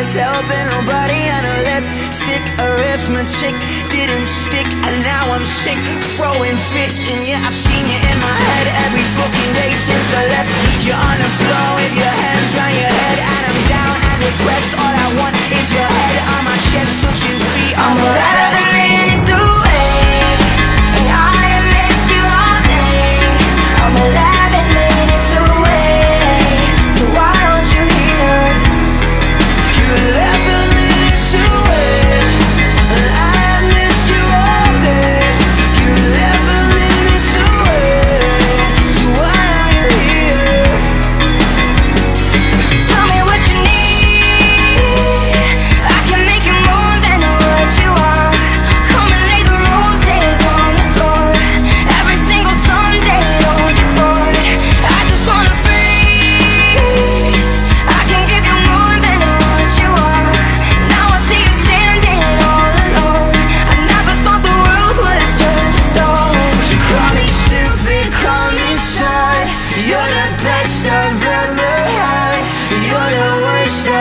myself and nobody on a lipstick Or if my chick didn't stick And now I'm sick, throwing fish And yeah, I've seen you in my head every fucking day since I left. You're on the floor with your hands on your head.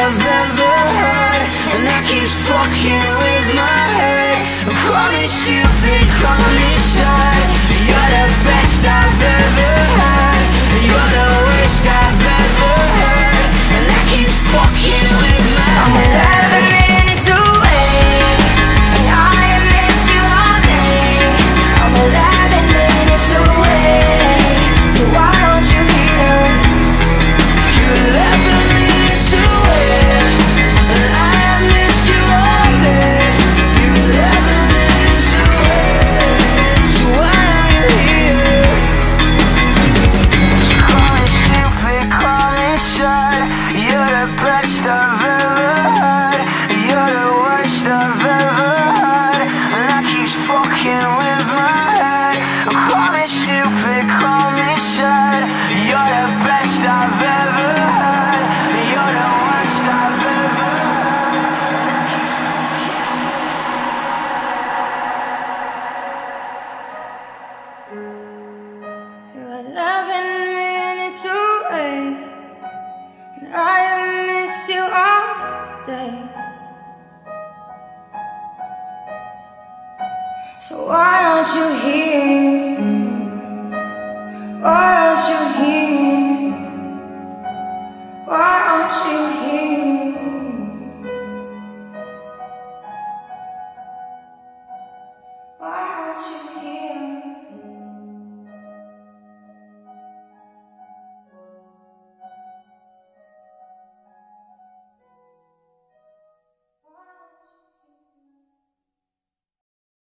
I've ever heard And that keeps fucking with my head. Call me stupid, call me You're the best I've ever had. You're the worst I've ever had. And that keeps fucking with I'll miss you all day So why aren't you here? Why aren't you here? Why aren't you here? Why aren't you here?